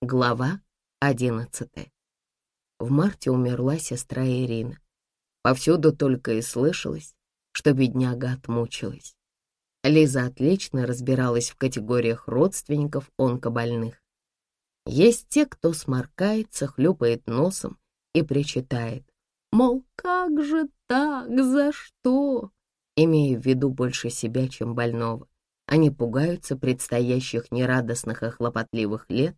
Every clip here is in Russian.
Глава одиннадцатая. В марте умерла сестра Ирина. Повсюду только и слышалось, что бедняга отмучилась. Лиза отлично разбиралась в категориях родственников онкобольных. Есть те, кто сморкается, хлюпает носом и причитает, мол, как же так, за что? Имея в виду больше себя, чем больного. Они пугаются предстоящих нерадостных и хлопотливых лет,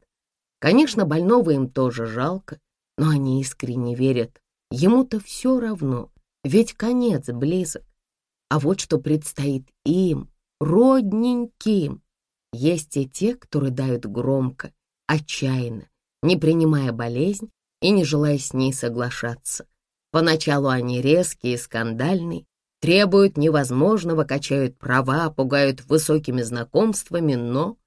Конечно, больного им тоже жалко, но они искренне верят. Ему-то все равно, ведь конец близок. А вот что предстоит им, родненьким. Есть и те, кто рыдают громко, отчаянно, не принимая болезнь и не желая с ней соглашаться. Поначалу они резкие и скандальные, требуют невозможного, качают права, пугают высокими знакомствами, но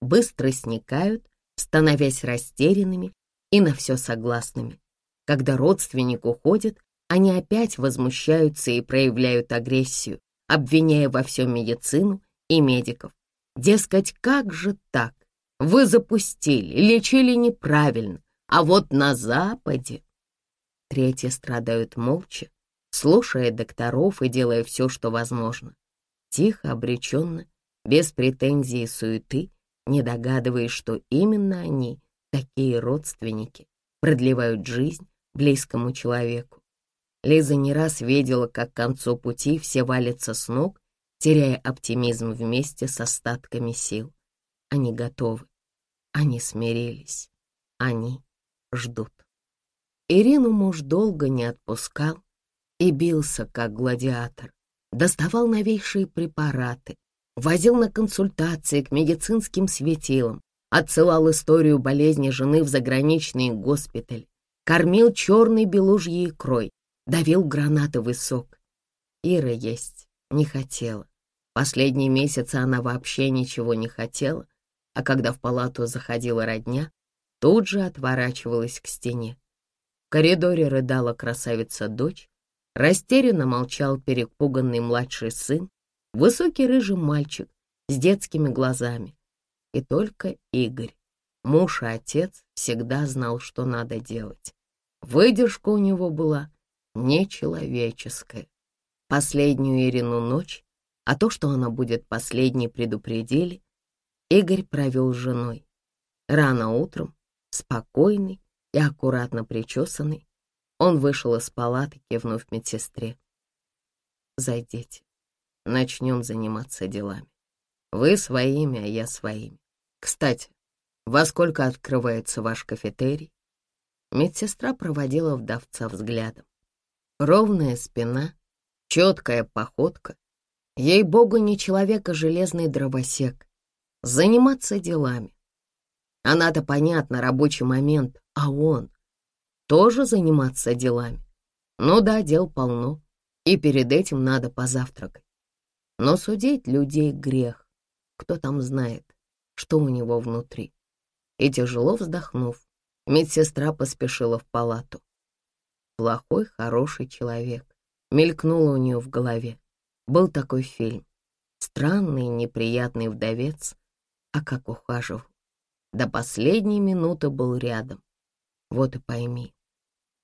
быстро сникают становясь растерянными и на все согласными. Когда родственник уходит, они опять возмущаются и проявляют агрессию, обвиняя во всем медицину и медиков. Дескать, как же так? Вы запустили, лечили неправильно, а вот на Западе... Третьи страдают молча, слушая докторов и делая все, что возможно. Тихо, обреченно, без претензий и суеты, не догадываясь, что именно они, такие родственники, продлевают жизнь близкому человеку. Лиза не раз видела, как к концу пути все валятся с ног, теряя оптимизм вместе с остатками сил. Они готовы, они смирились, они ждут. Ирину муж долго не отпускал и бился, как гладиатор, доставал новейшие препараты, возил на консультации к медицинским светилам, отсылал историю болезни жены в заграничный госпиталь, кормил черной белужьей икрой, давил гранатовый сок. Ира есть не хотела. Последние месяцы она вообще ничего не хотела, а когда в палату заходила родня, тут же отворачивалась к стене. В коридоре рыдала красавица-дочь, растерянно молчал перепуганный младший сын, Высокий рыжий мальчик с детскими глазами. И только Игорь, муж и отец, всегда знал, что надо делать. Выдержка у него была нечеловеческая. Последнюю Ирину ночь, а то, что она будет последней, предупредили, Игорь провел с женой. Рано утром, спокойный и аккуратно причесанный, он вышел из палаты, кивнув медсестре. «Зайдите» начнем заниматься делами. Вы своими, а я своими. Кстати, во сколько открывается ваш кафетерий? Медсестра проводила вдовца взглядом. Ровная спина, четкая походка. Ей-богу, не человека железный дровосек. Заниматься делами. Она-то понятно, рабочий момент, а он тоже заниматься делами. Ну да, дел полно, и перед этим надо позавтракать. Но судить людей грех. Кто там знает, что у него внутри. И тяжело вздохнув, медсестра поспешила в палату. Плохой, хороший человек. Мелькнуло у нее в голове. Был такой фильм. Странный, неприятный вдовец. А как ухаживал. До последней минуты был рядом. Вот и пойми.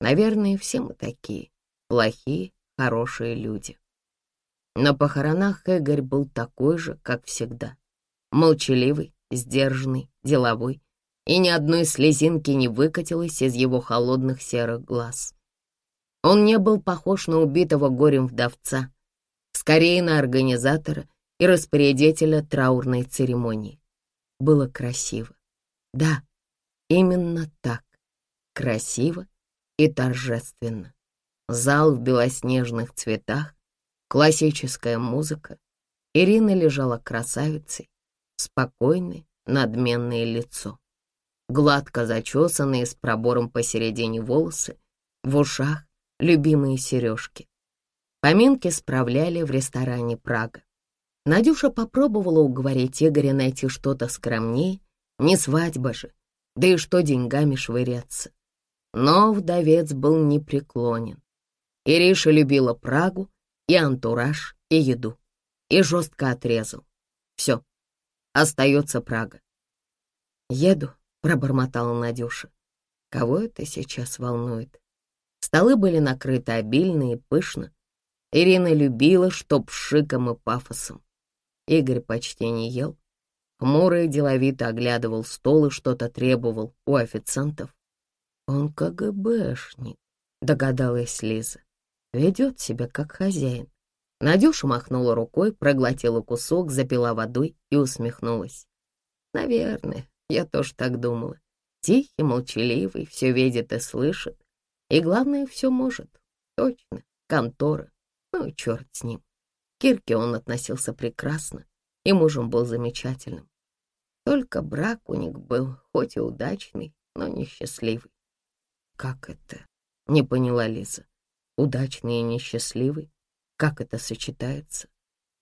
Наверное, все мы такие. Плохие, хорошие люди. На похоронах Игорь был такой же, как всегда. Молчаливый, сдержанный, деловой, и ни одной слезинки не выкатилось из его холодных серых глаз. Он не был похож на убитого горем вдовца, скорее на организатора и распорядителя траурной церемонии. Было красиво. Да, именно так. Красиво и торжественно. Зал в белоснежных цветах, Классическая музыка. Ирина лежала красавицей, спокойное, надменное лицо. Гладко зачесанные с пробором посередине волосы, в ушах любимые сережки. Поминки справляли в ресторане «Прага». Надюша попробовала уговорить Игоря найти что-то скромнее, не свадьба же, да и что деньгами швыряться. Но вдовец был непреклонен. Ириша любила Прагу и антураж, и еду. И жестко отрезал. Все, остается Прага. Еду, пробормотала Надюша. Кого это сейчас волнует? Столы были накрыты обильно и пышно. Ирина любила, чтоб шиком и пафосом. Игорь почти не ел. Хмуро и деловито оглядывал стол и что-то требовал у официантов. «Он КГБшник», — догадалась Лиза. «Ведет себя как хозяин». Надюша махнула рукой, проглотила кусок, запила водой и усмехнулась. «Наверное, я тоже так думала. Тихий, молчаливый, все видит и слышит. И главное, все может. Точно, контора. Ну, черт с ним. Кирке он относился прекрасно, и мужем был замечательным. Только брак у них был, хоть и удачный, но несчастливый. Как это? Не поняла Лиза. Удачный и несчастливый? Как это сочетается?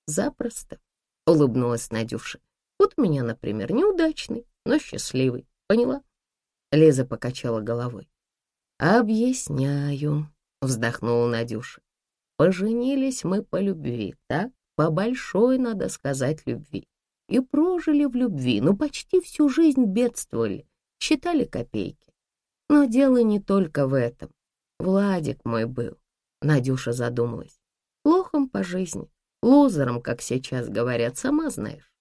Запросто, улыбнулась Надюша. Вот у меня, например, неудачный, но счастливый. Поняла? Лиза покачала головой. «Объясняю», — вздохнула Надюша. «Поженились мы по любви, так? По большой, надо сказать, любви. И прожили в любви, ну почти всю жизнь бедствовали, считали копейки. Но дело не только в этом. Владик мой был, Надюша задумалась. Плохом по жизни, лузером, как сейчас говорят, сама знаешь.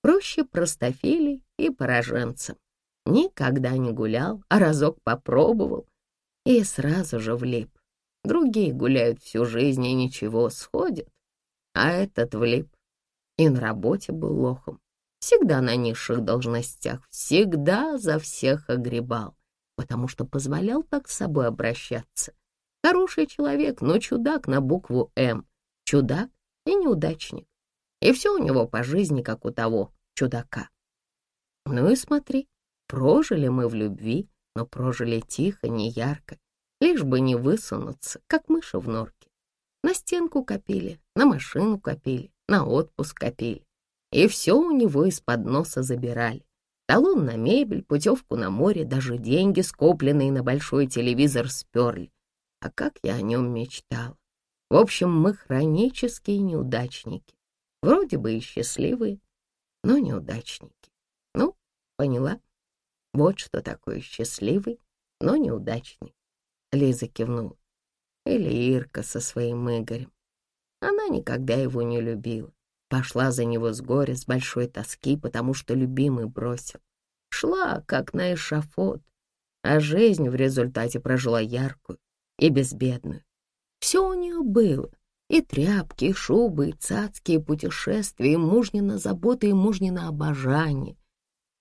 Проще простофилей и пораженцам. Никогда не гулял, а разок попробовал, и сразу же влип. Другие гуляют всю жизнь и ничего, сходят. А этот влип. И на работе был лохом. Всегда на низших должностях, всегда за всех огребал, потому что позволял так с собой обращаться. Хороший человек, но чудак на букву «М». Чудак и неудачник. И все у него по жизни, как у того чудака. Ну и смотри, прожили мы в любви, но прожили тихо, не ярко, лишь бы не высунуться, как мыши в норке. На стенку копили, на машину копили, на отпуск копили. И все у него из-под носа забирали. Талон на мебель, путевку на море, даже деньги, скопленные на большой телевизор, сперли. А как я о нем мечтала. В общем, мы хронические неудачники. Вроде бы и счастливые, но неудачники. Ну, поняла? Вот что такое счастливый, но неудачный. Лиза кивнула. Или Ирка со своим Игорем. Она никогда его не любила. Пошла за него с горя, с большой тоски, потому что любимый бросил. Шла, как на эшафот, а жизнь в результате прожила яркую и безбедную. Все у нее было. И тряпки, и шубы, и цацки, путешествия, и мужнина забота, и мужнина обожание,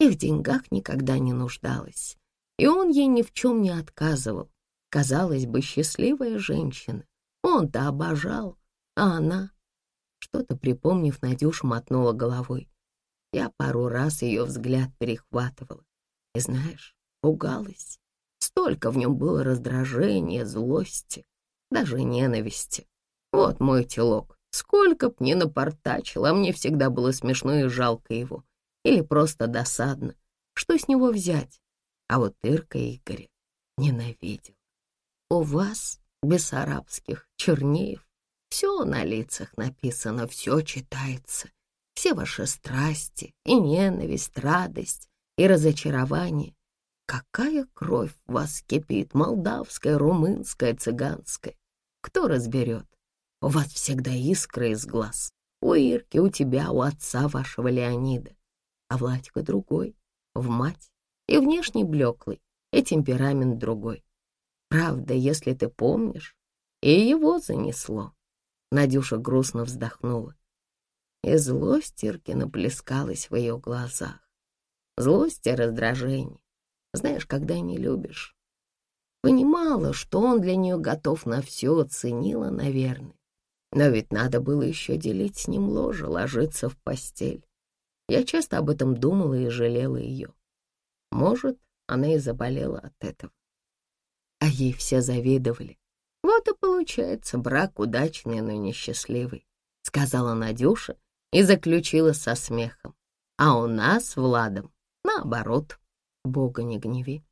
и в деньгах никогда не нуждалась. И он ей ни в чем не отказывал. Казалось бы, счастливая женщина. Он-то обожал, а она... Что-то припомнив, Надюша мотнула головой. Я пару раз ее взгляд перехватывала. И знаешь, пугалась. Столько в нем было раздражения, злости, даже ненависти. Вот мой телок. Сколько б ни напортачил, а мне всегда было смешно и жалко его или просто досадно. Что с него взять? А вот Ирка Игоря ненавидел. У вас, бессарабских, чернеев, все на лицах написано, все читается. Все ваши страсти и ненависть, радость и разочарование. Какая кровь в вас кипит, молдавская, румынская, цыганская. Кто разберет? У вас всегда искры из глаз. У Ирки, у тебя, у отца вашего Леонида а Владька другой, в мать, и внешне блеклый, и темперамент другой. Правда, если ты помнишь, и его занесло. Надюша грустно вздохнула. И злость Иркина плескалась в ее глазах. Злость и раздражение. Знаешь, когда не любишь. Понимала, что он для нее готов на все, оценила, наверное. Но ведь надо было еще делить с ним ложе, ложиться в постель. Я часто об этом думала и жалела ее. Может, она и заболела от этого. А ей все завидовали. Вот и получается брак удачный, но несчастливый, сказала Надюша и заключила со смехом. А у нас, Владом, наоборот. Бога не гневи,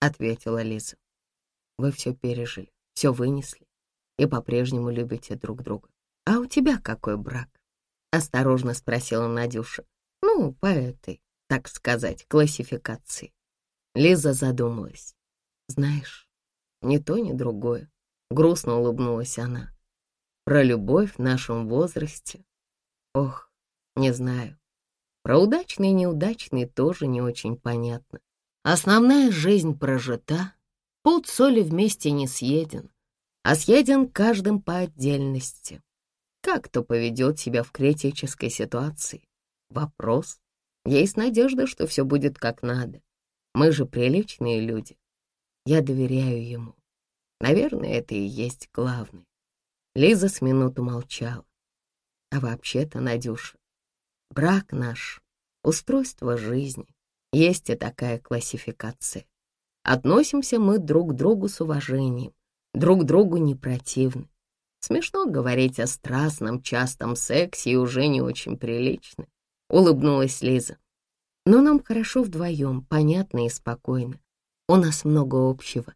ответила Лиза. Вы все пережили, все вынесли и по-прежнему любите друг друга. А у тебя какой брак? Осторожно спросила Надюша. Ну, по этой, так сказать, классификации. Лиза задумалась. Знаешь, ни то, ни другое. Грустно улыбнулась она. Про любовь в нашем возрасте. Ох, не знаю. Про удачный и неудачный тоже не очень понятно. Основная жизнь прожита, пуд соли вместе не съеден, а съеден каждым по отдельности. Как кто поведет себя в критической ситуации? Вопрос. Есть надежда, что все будет как надо. Мы же приличные люди. Я доверяю ему. Наверное, это и есть главное. Лиза с минуту молчала. А вообще-то, Надюша, брак наш — устройство жизни. Есть и такая классификация. Относимся мы друг к другу с уважением, друг другу не противны. Смешно говорить о страстном, частом сексе и уже не очень прилично, — улыбнулась Лиза. Но нам хорошо вдвоем, понятно и спокойно. У нас много общего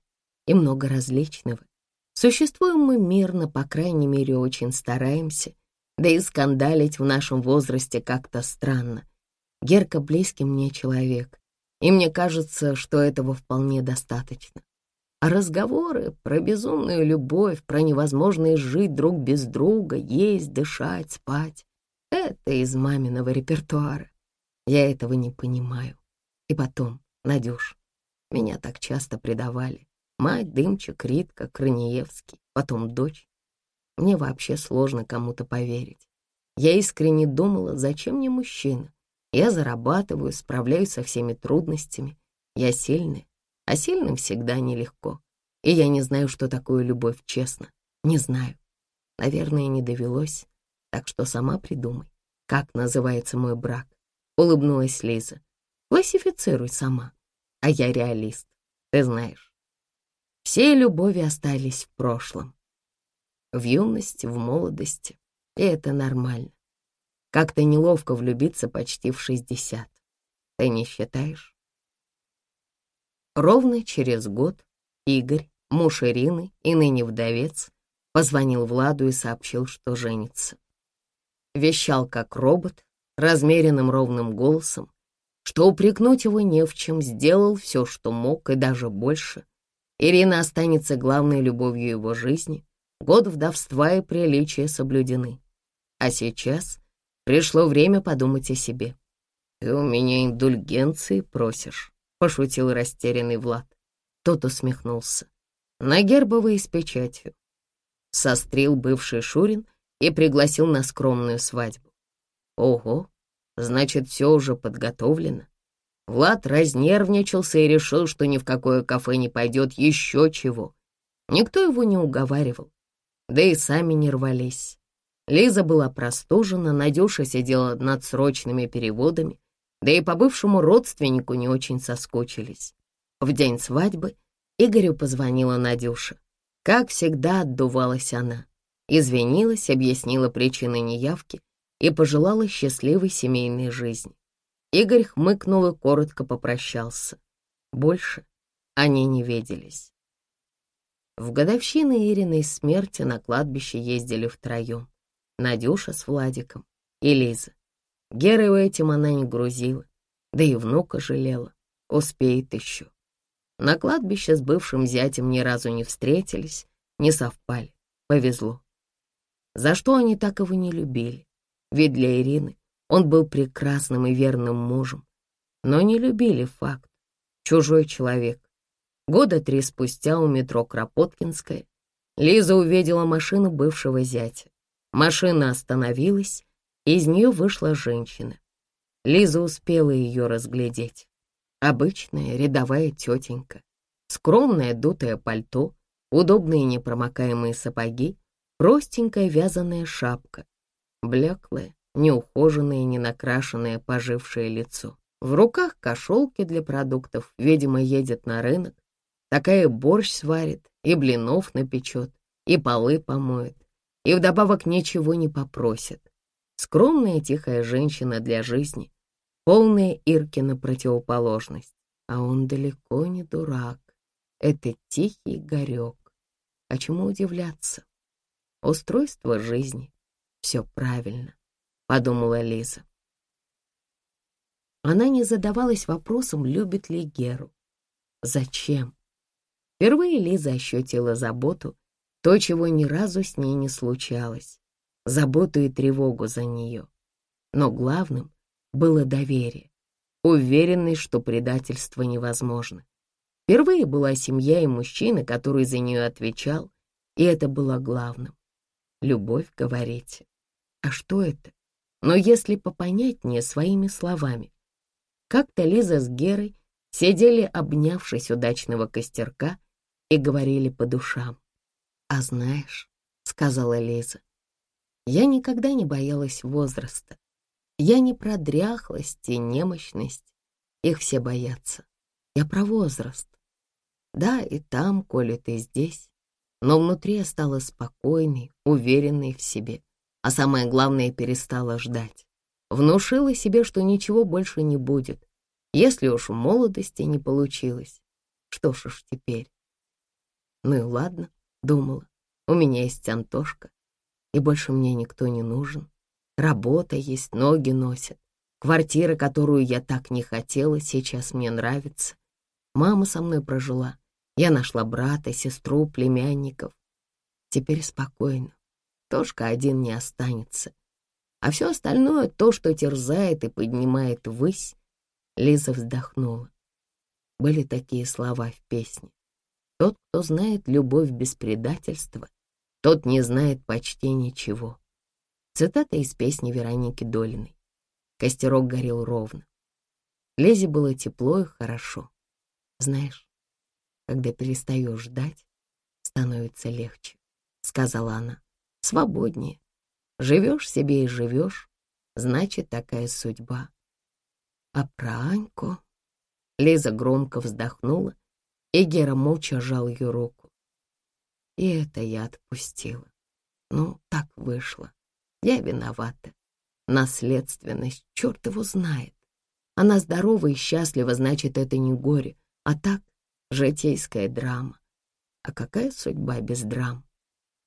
и много различного. Существуем мы мирно, по крайней мере, очень стараемся, да и скандалить в нашем возрасте как-то странно. Герка близкий мне человек, и мне кажется, что этого вполне достаточно. А разговоры про безумную любовь, про невозможность жить друг без друга, есть, дышать, спать — это из маминого репертуара. Я этого не понимаю. И потом, Надюш, меня так часто предавали. Мать, Дымчик, Ритка, Краниевский, потом дочь. Мне вообще сложно кому-то поверить. Я искренне думала, зачем мне мужчина? Я зарабатываю, справляюсь со всеми трудностями. Я сильная, а сильным всегда нелегко. И я не знаю, что такое любовь, честно. Не знаю. Наверное, не довелось. Так что сама придумай, как называется мой брак. Улыбнулась Лиза. Классифицируй сама. А я реалист, ты знаешь. Все любови остались в прошлом. В юности, в молодости. И это нормально. Как-то неловко влюбиться почти в шестьдесят. Ты не считаешь? Ровно через год Игорь, муж Ирины и ныне вдовец, позвонил Владу и сообщил, что женится. Вещал как робот, размеренным ровным голосом, что упрекнуть его не в чем, сделал все, что мог, и даже больше. Ирина останется главной любовью его жизни, год вдовства и приличия соблюдены. А сейчас Пришло время подумать о себе. «Ты у меня индульгенции просишь», — пошутил растерянный Влад. Тот усмехнулся. «На гербовые с печатью». Сострил бывший Шурин и пригласил на скромную свадьбу. «Ого, значит, все уже подготовлено». Влад разнервничался и решил, что ни в какое кафе не пойдет еще чего. Никто его не уговаривал, да и сами не рвались. Лиза была простужена, Надюша сидела над срочными переводами, да и по бывшему родственнику не очень соскучились. В день свадьбы Игорю позвонила Надюша. Как всегда отдувалась она. Извинилась, объяснила причины неявки и пожелала счастливой семейной жизни. Игорь хмыкнул и коротко попрощался. Больше они не виделись. В годовщины Ириной смерти на кладбище ездили втроем. Надюша с Владиком и Лиза. Герою этим она не грузила, да и внука жалела, успеет еще. На кладбище с бывшим зятем ни разу не встретились, не совпали, повезло. За что они так его не любили? Ведь для Ирины он был прекрасным и верным мужем, но не любили факт. Чужой человек. Года три спустя у метро Кропоткинская Лиза увидела машину бывшего зятя. Машина остановилась, из нее вышла женщина. Лиза успела ее разглядеть. Обычная рядовая тетенька, скромное дутое пальто, удобные непромокаемые сапоги, простенькая вязаная шапка, блеклое, неухоженное, ненакрашенное, пожившее лицо. В руках кошелки для продуктов, видимо, едет на рынок. Такая борщ сварит, и блинов напечет, и полы помоет, и вдобавок ничего не попросит. Скромная тихая женщина для жизни, полная Иркина противоположность. А он далеко не дурак. Это тихий горек. А чему удивляться? Устройство жизни. Все правильно, подумала Лиза. Она не задавалась вопросом, любит ли Геру. Зачем? Впервые Лиза ощутила заботу, то, чего ни разу с ней не случалось, заботу и тревогу за нее. Но главным было доверие, уверенность, что предательство невозможно. Впервые была семья и мужчина, который за нее отвечал, и это было главным. Любовь, говорите. А что это? Но если попонятнее своими словами. Как-то Лиза с Герой сидели, обнявшись удачного костерка, и говорили по душам. «А знаешь», — сказала Лиза, — «я никогда не боялась возраста. Я не про дряхлость и немощность. Их все боятся. Я про возраст. Да, и там, коли ты здесь. Но внутри я стала спокойной, уверенной в себе а самое главное, перестала ждать. Внушила себе, что ничего больше не будет, если уж в молодости не получилось. Что ж уж теперь? Ну и ладно, думала, у меня есть Антошка, и больше мне никто не нужен. Работа есть, ноги носят. Квартира, которую я так не хотела, сейчас мне нравится. Мама со мной прожила. Я нашла брата, сестру, племянников. Теперь спокойно. Тошка один не останется. А все остальное, то, что терзает и поднимает ввысь, Лиза вздохнула. Были такие слова в песне. Тот, кто знает любовь без предательства, тот не знает почти ничего. Цитата из песни Вероники Долиной. Костерок горел ровно. Лизе было тепло и хорошо. Знаешь, когда перестаешь ждать, становится легче, — сказала она свободнее. Живешь себе и живешь, значит, такая судьба. А про Аньку... Лиза громко вздохнула, и Гера молча жал ее руку. И это я отпустила. Ну, так вышло. Я виновата. Наследственность, черт его знает. Она здорова и счастлива, значит, это не горе, а так житейская драма. А какая судьба без драм?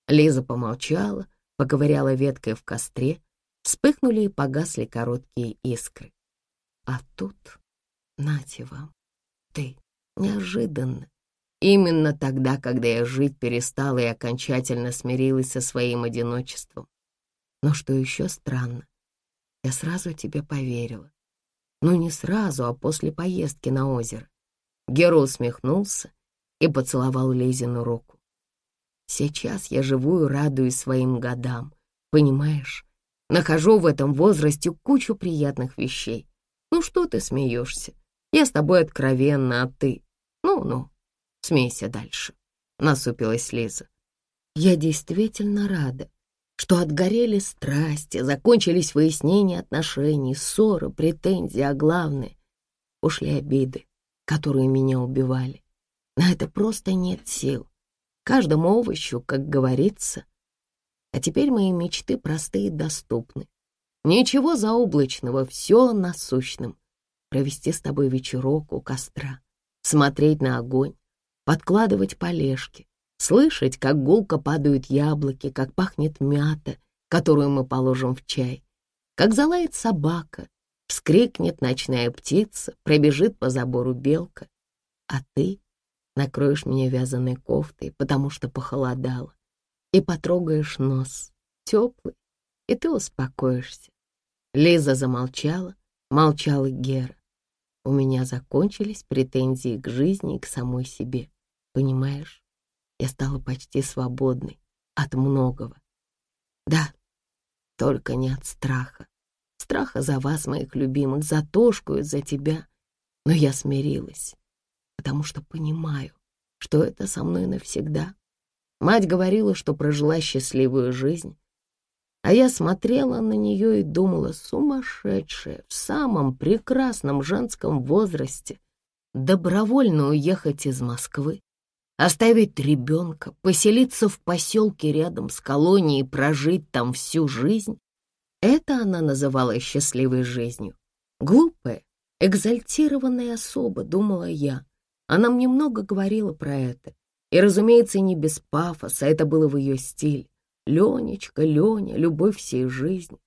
Лиза помолчала, поковыряла веткой в костре, вспыхнули и погасли короткие искры. А тут, нате вам, ты, неожиданно, именно тогда, когда я жить перестала и окончательно смирилась со своим одиночеством. Но что еще странно, я сразу тебе поверила. Ну, не сразу, а после поездки на озеро. Гера усмехнулся и поцеловал Лизину руку. Сейчас я живу и радуюсь своим годам, понимаешь? Нахожу в этом возрасте кучу приятных вещей. Ну что ты смеешься? Я с тобой откровенна, а ты... Ну-ну, смейся дальше, — насупилась Лиза. Я действительно рада, что отгорели страсти, закончились выяснения отношений, ссоры, претензии, а главное — ушли обиды, которые меня убивали. На это просто нет сил каждому овощу, как говорится. А теперь мои мечты простые и доступны. Ничего заоблачного, все насущным. Провести с тобой вечерок у костра, смотреть на огонь, подкладывать полежки, слышать, как гулко падают яблоки, как пахнет мята, которую мы положим в чай, как залает собака, вскрикнет ночная птица, пробежит по забору белка. А ты накроешь меня вязаной кофтой, потому что похолодало, и потрогаешь нос, теплый, и ты успокоишься. Лиза замолчала, молчала Гера. У меня закончились претензии к жизни и к самой себе. Понимаешь, я стала почти свободной от многого. Да, только не от страха. Страха за вас, моих любимых, за Тошку и за тебя. Но я смирилась потому что понимаю, что это со мной навсегда. Мать говорила, что прожила счастливую жизнь, а я смотрела на нее и думала, сумасшедшая, в самом прекрасном женском возрасте, добровольно уехать из Москвы, оставить ребенка, поселиться в поселке рядом с колонией, прожить там всю жизнь. Это она называла счастливой жизнью. Глупая, экзальтированная особа, думала я, она мне много говорила про это. И, разумеется, не без пафоса, это было в ее стиле. Ленечка, Леня, любовь всей жизни.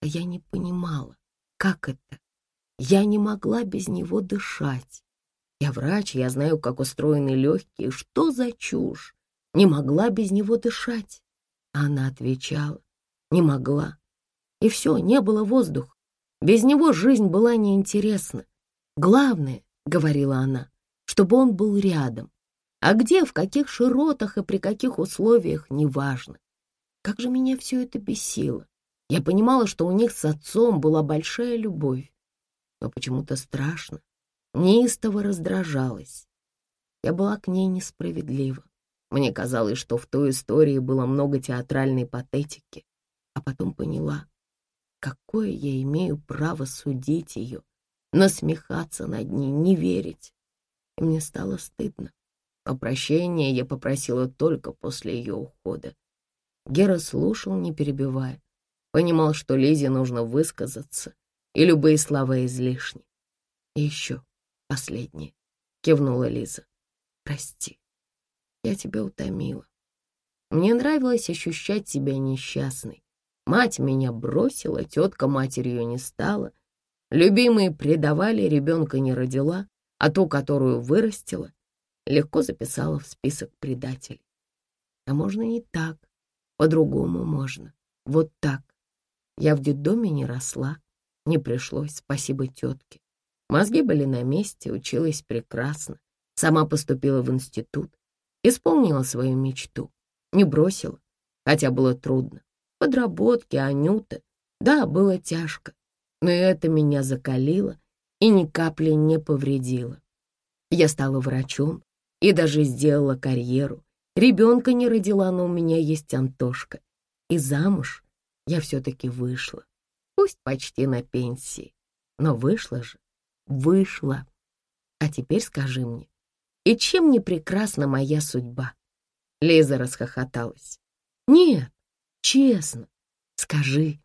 А я не понимала, как это. Я не могла без него дышать. Я врач, я знаю, как устроены легкие. Что за чушь? Не могла без него дышать. Она отвечала, не могла. И все, не было воздуха. Без него жизнь была неинтересна. Главное, — говорила она, — чтобы он был рядом. А где, в каких широтах и при каких условиях, неважно. Как же меня все это бесило. Я понимала, что у них с отцом была большая любовь, но почему-то страшно, неистово раздражалась. Я была к ней несправедлива. Мне казалось, что в той истории было много театральной патетики, а потом поняла, какое я имею право судить ее, насмехаться над ней, не верить. И мне стало стыдно. О прощении я попросила только после ее ухода. Гера слушал, не перебивая. Понимал, что Лизе нужно высказаться, и любые слова излишни. И еще последнее, кивнула Лиза. Прости, я тебя утомила. Мне нравилось ощущать себя несчастной. Мать меня бросила, тетка матерью не стала. Любимые предавали, ребенка не родила, а ту, которую вырастила, легко записала в список предателей. А можно не так, по-другому можно. Вот так. Я в детдоме не росла, не пришлось, спасибо тетке. Мозги были на месте, училась прекрасно. Сама поступила в институт, исполнила свою мечту, не бросила, хотя было трудно. Подработки, Анюта, да, было тяжко, но это меня закалило и ни капли не повредило. Я стала врачом и даже сделала карьеру, Ребенка не родила, но у меня есть Антошка. И замуж я все-таки вышла. Пусть почти на пенсии, но вышла же, вышла. А теперь скажи мне, и чем не прекрасна моя судьба?» Лиза расхохоталась. «Нет, честно, скажи,